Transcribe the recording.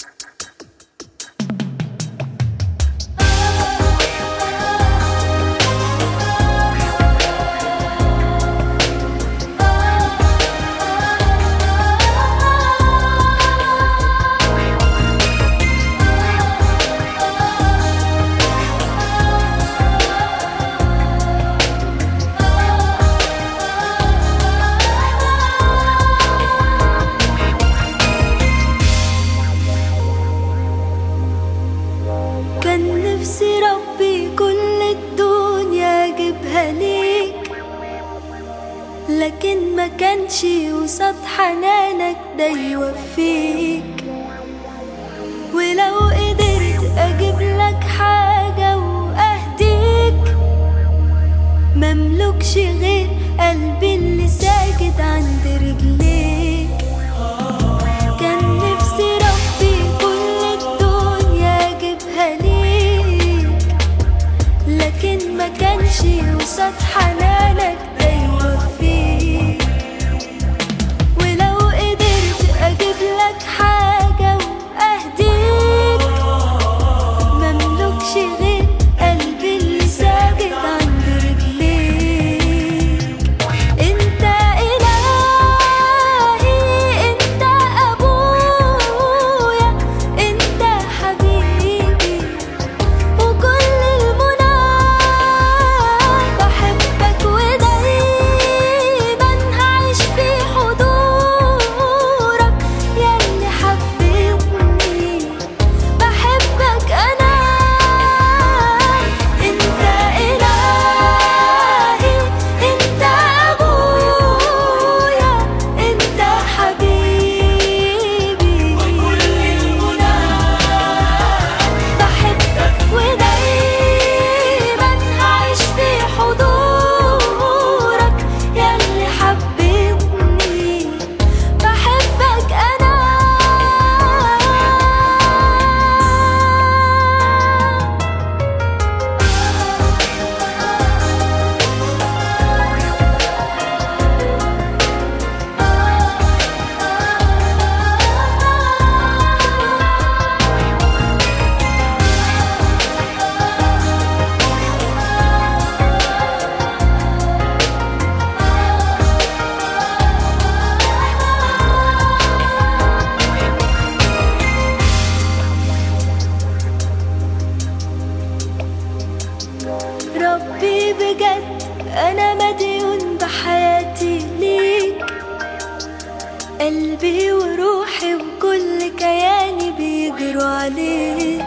you لكن ما كانش وسط حنانك ده يوفيك. ولو قلبي وروحي وكل كياني بيجروا عليك